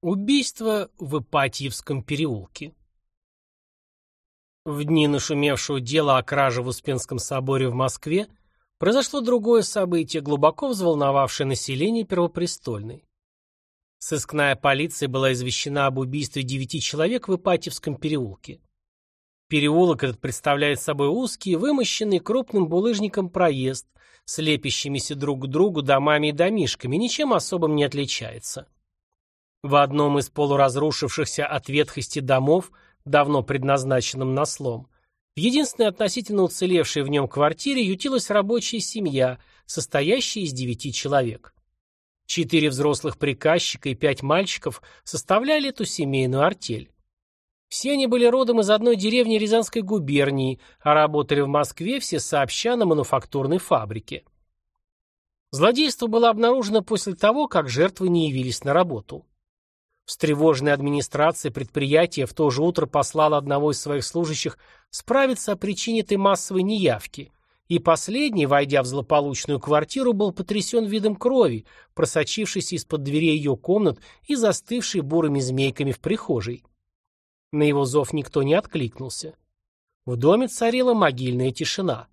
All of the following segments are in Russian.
Убийство в Ипатьевском переулке. В дни нашумевшего дела о краже в Успенском соборе в Москве произошло другое событие, глубоко взволновавшее население Первопрестольной. Сыскная полиция была извещена об убийстве девяти человек в Ипатьевском переулке. Переулок этот представляет собой узкий, вымощенный крупным булыжником проезд, с лепящимися друг к другу домами и домишками, ничем особым не отличается. В одном из полуразрушившихся от ветхости домов, давно предназначенном на слом, в единственной относительно уцелевшей в нем квартире ютилась рабочая семья, состоящая из девяти человек. Четыре взрослых приказчика и пять мальчиков составляли эту семейную артель. Все они были родом из одной деревни Рязанской губернии, а работали в Москве все сообща на мануфактурной фабрике. Злодейство было обнаружено после того, как жертвы не явились на работу. Встревоженная администрация предприятия в то же утро послала одного из своих служащих справиться о причине этой массовой неявки, и последний, войдя в злополучную квартиру, был потрясен видом крови, просочившейся из-под дверей ее комнат и застывшей бурыми змейками в прихожей. На его зов никто не откликнулся. В доме царила могильная тишина.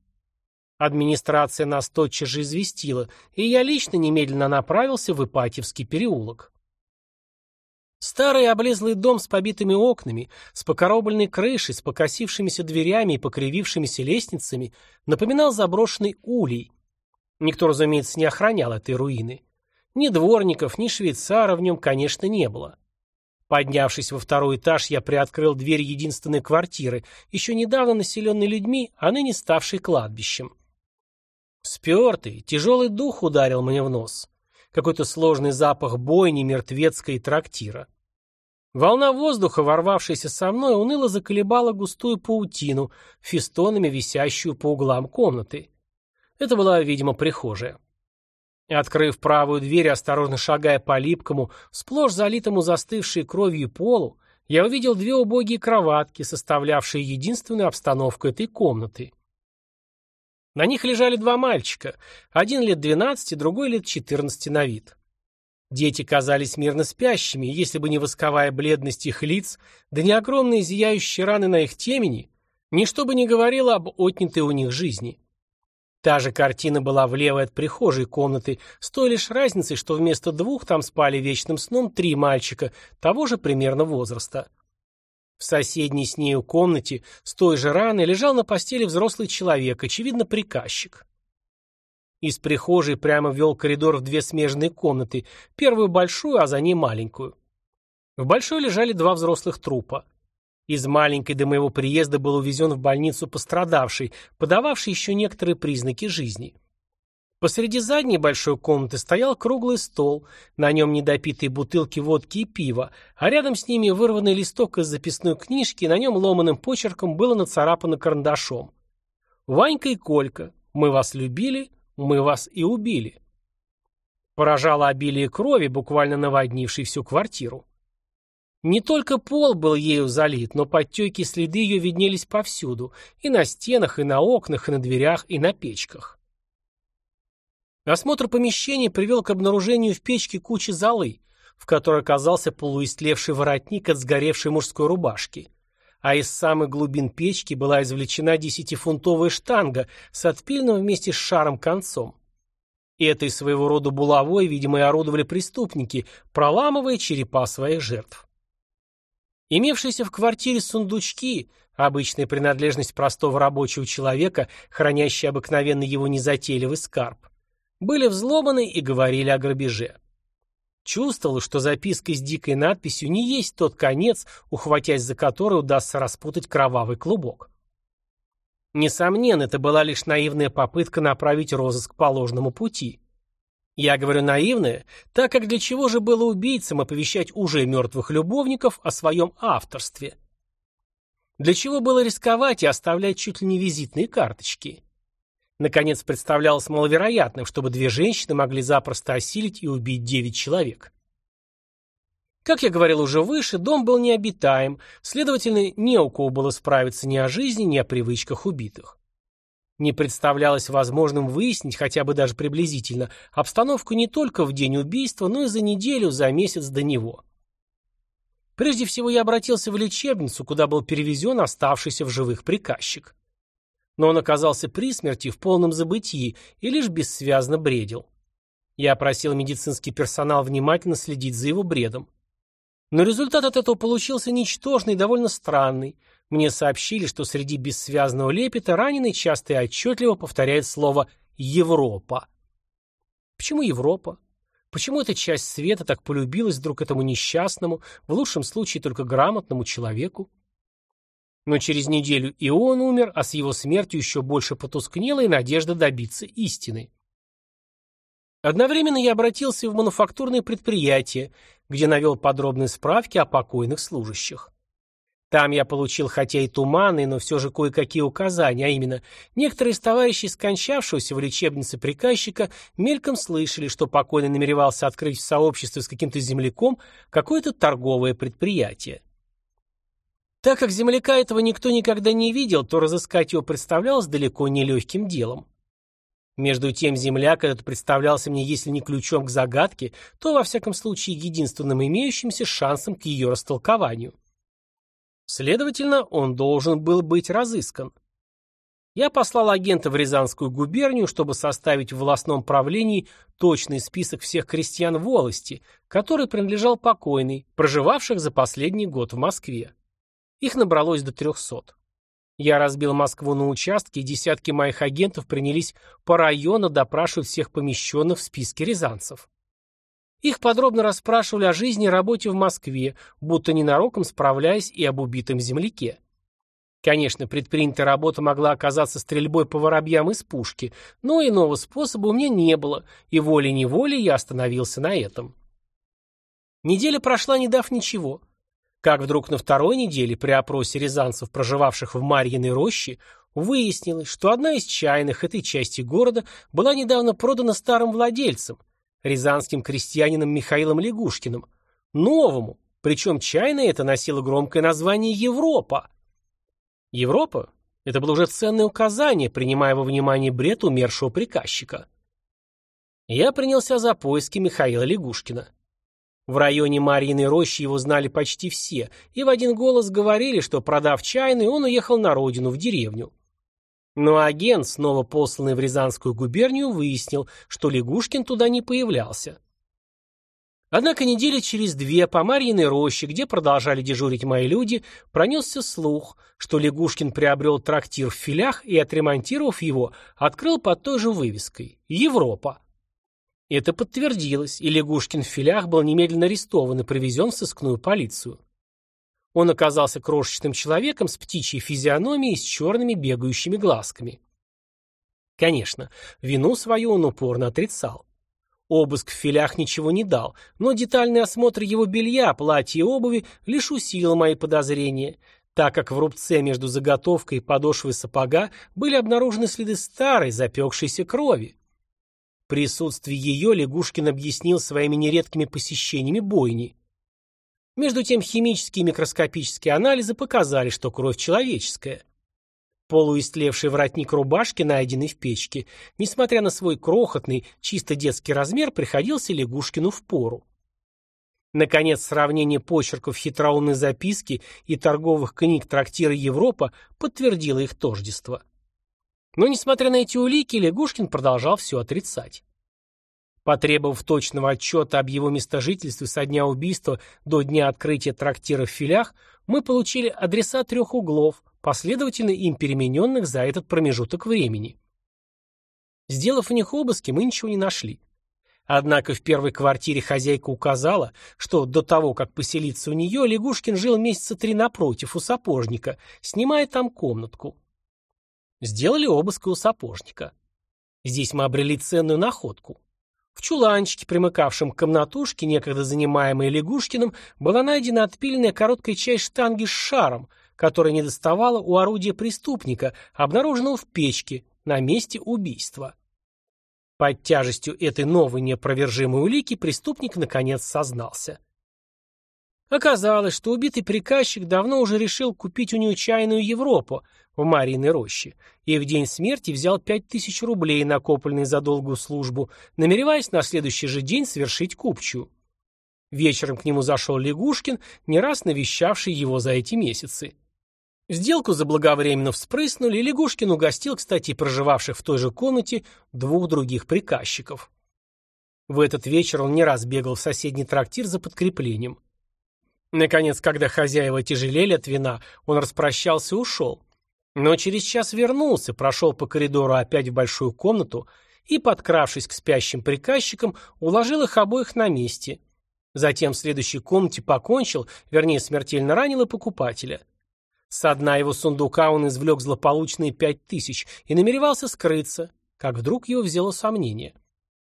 Администрация нас тотчас же известила, и я лично немедленно направился в Ипатьевский переулок. Старый облезлый дом с побитыми окнами, с покоробленной крышей, с покосившимися дверями и покривившимися лестницами напоминал заброшенный улей. Никто, разумеется, не охранял этой руины. Ни дворников, ни швейцара в нем, конечно, не было. Поднявшись во второй этаж, я приоткрыл дверь единственной квартиры, еще недавно населенной людьми, а ныне ставшей кладбищем. Спертый, тяжелый дух ударил мне в нос. Какой-то сложный запах бойни, мертвецкой трактира. Волна воздуха, ворвавшаяся со мной, уныло заколебала густую паутину, фестонами висящую по углам комнаты. Это была, видимо, прихожая. Открыв правую дверь, осторожно шагая по липкому, сплошь залитому застывшей кровью полу, я увидел две убогие кроватки, составлявшие единственную обстановку этой комнаты. На них лежали два мальчика, один лет двенадцати, другой лет четырнадцати на вид. Дети казались мирно спящими, если бы не восковая бледность их лиц, да не огромные зияющие раны на их темени, ничто бы не говорило об отнятой у них жизни. Та же картина была в левой от прихожей комнаты, с той лишь разницей, что вместо двух там спали вечным сном три мальчика того же примерно возраста. В соседней с нею комнате с той же раной лежал на постели взрослый человек, очевидно, приказчик. Из прихожей прямо вел коридор в две смежные комнаты, первую большую, а за ней маленькую. В большой лежали два взрослых трупа. Из маленькой до моего приезда был увезен в больницу пострадавший, подававший еще некоторые признаки жизни. Посреди задней большой комнаты стоял круглый стол, на нем недопитые бутылки водки и пива, а рядом с ними вырванный листок из записной книжки, на нем ломаным почерком было нацарапано карандашом. «Ванька и Колька, мы вас любили, мы вас и убили. Поражало обилие крови, буквально наводнившей всю квартиру. Не только пол был ею залит, но подтеки и следы ее виднелись повсюду, и на стенах, и на окнах, и на дверях, и на печках. Осмотр помещения привел к обнаружению в печке кучи золы, в которой оказался полуистлевший воротник от сгоревшей мужской рубашки а из самых глубин печки была извлечена десятифунтовая штанга с отпильным вместе с шаром концом. Этой своего рода булавой, видимо, и орудовали преступники, проламывая черепа своих жертв. Имевшиеся в квартире сундучки, обычная принадлежность простого рабочего человека, хранящий обыкновенно его незатейливый скарб, были взломаны и говорили о грабеже. Чувствовал, что записка с дикой надписью не есть тот конец, ухватясь за который удастся распутать кровавый клубок. Несомненно, это была лишь наивная попытка направить розыск по ложному пути. Я говорю наивная, так как для чего же было убийцам оповещать уже мертвых любовников о своем авторстве? Для чего было рисковать и оставлять чуть ли не визитные карточки? Наконец представлялось маловероятным, чтобы две женщины могли запросто осилить и убить девять человек. Как я говорил уже выше, дом был необитаем, следовательно, не у кого было справиться ни о жизни, ни о привычках убитых. Не представлялось возможным выяснить, хотя бы даже приблизительно, обстановку не только в день убийства, но и за неделю, за месяц до него. Прежде всего я обратился в лечебницу, куда был перевезен оставшийся в живых приказчик. Но он оказался при смерти в полном забытии и лишь бессвязно бредил. Я просил медицинский персонал внимательно следить за его бредом. Но результат от этого получился ничтожный и довольно странный. Мне сообщили, что среди бессвязного лепета раненый часто и отчетливо повторяет слово «Европа». Почему Европа? Почему эта часть света так полюбилась вдруг этому несчастному, в лучшем случае только грамотному человеку? Но через неделю и он умер, а с его смертью еще больше потускнела и надежда добиться истины. Одновременно я обратился в мануфактурное предприятие, где навел подробные справки о покойных служащих. Там я получил хотя и туманные, но все же кое-какие указания, а именно, некоторые из товарищей скончавшегося в лечебнице приказчика мельком слышали, что покойный намеревался открыть в сообществе с каким-то земляком какое-то торговое предприятие. Так как земляка этого никто никогда не видел, то разыскать его представлялось далеко не легким делом. Между тем земляк этот представлялся мне, если не ключом к загадке, то, во всяком случае, единственным имеющимся шансом к ее растолкованию. Следовательно, он должен был быть разыскан. Я послал агента в Рязанскую губернию, чтобы составить в властном правлении точный список всех крестьян волости, который принадлежал покойный, проживавших за последний год в Москве. Их набралось до трехсот. Я разбил Москву на участки, и десятки моих агентов принялись по району допрашивать всех помещенных в списке рязанцев. Их подробно расспрашивали о жизни и работе в Москве, будто ненароком справляясь и об убитом земляке. Конечно, предпринятая работа могла оказаться стрельбой по воробьям из пушки, но иного способа у меня не было, и волей-неволей я остановился на этом. Неделя прошла, не дав ничего – как вдруг на второй неделе при опросе рязанцев, проживавших в Марьиной роще, выяснилось, что одна из чайных этой части города была недавно продана старым владельцем, рязанским крестьянином Михаилом Лягушкиным, новому, причем чайная это носила громкое название «Европа». Европа – это было уже ценное указание, принимая во внимание бред умершего приказчика. Я принялся за поиски Михаила Лягушкина. В районе Марьиной рощи его знали почти все, и в один голос говорили, что, продав чайный, он уехал на родину, в деревню. Но агент, снова посланный в Рязанскую губернию, выяснил, что Лягушкин туда не появлялся. Однако недели через две по Марьиной роще, где продолжали дежурить мои люди, пронесся слух, что Лягушкин приобрел трактир в филях и, отремонтировав его, открыл под той же вывеской «Европа». Это подтвердилось, и Лягушкин в филях был немедленно арестован и привезен в сыскную полицию. Он оказался крошечным человеком с птичьей физиономией и с черными бегающими глазками. Конечно, вину свою он упорно отрицал. Обыск в филях ничего не дал, но детальный осмотр его белья, платья и обуви лишь усилил мои подозрения, так как в рубце между заготовкой и подошвой сапога были обнаружены следы старой запекшейся крови. Присутствие ее Лягушкин объяснил своими нередкими посещениями бойни. Между тем химические и микроскопические анализы показали, что кровь человеческая. Полуистлевший воротник рубашки, найденный в печке, несмотря на свой крохотный, чисто детский размер, приходился Лягушкину в пору. Наконец, сравнение почерков хитроумной записки и торговых книг трактира Европа подтвердило их тождество. Но, несмотря на эти улики, Лягушкин продолжал все отрицать. Потребовав точного отчета об его местожительстве со дня убийства до дня открытия трактира в филях, мы получили адреса трех углов, последовательно им перемененных за этот промежуток времени. Сделав в них обыски, мы ничего не нашли. Однако в первой квартире хозяйка указала, что до того, как поселиться у нее, Лягушкин жил месяца три напротив, у сапожника, снимая там комнатку. Сделали обыск у сапожника. Здесь мы обрели ценную находку. В чуланчике, примыкавшем к комнатушке, некогда занимаемой Лягушкиным, была найдена отпиленная короткая часть штанги с шаром, которая не доставала у орудия преступника, обнаруженного в печке на месте убийства. Под тяжестью этой новой неопровержимой улики преступник наконец сознался. Оказалось, что убитый приказчик давно уже решил купить у нее чайную Европу в Марьиной роще и в день смерти взял пять тысяч рублей, накопленные за долгую службу, намереваясь на следующий же день совершить купчую. Вечером к нему зашел Лягушкин, не раз навещавший его за эти месяцы. Сделку заблаговременно вспрыснули, и Лягушкин угостил, кстати, проживавших в той же комнате двух других приказчиков. В этот вечер он не раз бегал в соседний трактир за подкреплением. Наконец, когда хозяева тяжелели от вина, он распрощался и ушел. Но через час вернулся, прошел по коридору опять в большую комнату и, подкравшись к спящим приказчикам, уложил их обоих на месте. Затем в следующей комнате покончил, вернее, смертельно ранил и покупателя. С дна его сундука он извлек злополучные пять тысяч и намеревался скрыться, как вдруг его взяло сомнение.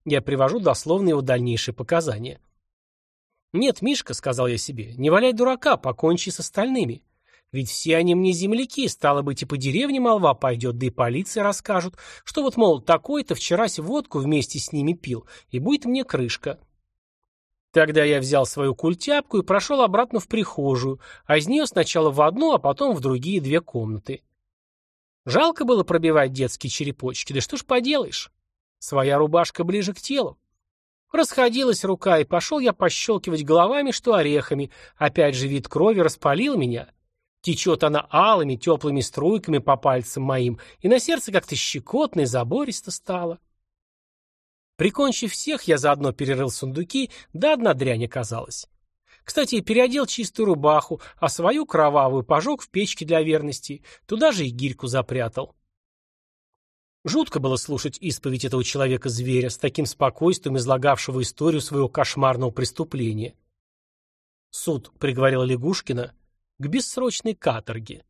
Я привожу дословно его дальнейшие показания. «Нет, Мишка», — сказал я себе, — «не валяй дурака, покончи с остальными. Ведь все они мне земляки, стало быть, и по деревне молва пойдет, да и полиция расскажут, что вот, мол, такой-то вчерась водку вместе с ними пил, и будет мне крышка». Тогда я взял свою культяпку и прошел обратно в прихожую, а из нее сначала в одну, а потом в другие две комнаты. Жалко было пробивать детские черепочки, да что ж поделаешь. Своя рубашка ближе к телу. Расходилась рука, и пошел я пощелкивать головами, что орехами. Опять же вид крови распалил меня. Течет она алыми, теплыми струйками по пальцам моим, и на сердце как-то щекотно и забористо стало. Прикончив всех, я заодно перерыл сундуки, да одна дрянь оказалась. Кстати, переодел чистую рубаху, а свою кровавую пожег в печке для верности, туда же и гирьку запрятал. Жутко было слушать исповедь этого человека-зверя, с таким спокойствием излагавшего историю своего кошмарного преступления. Суд приговорил Лягушкина к бессрочной каторге.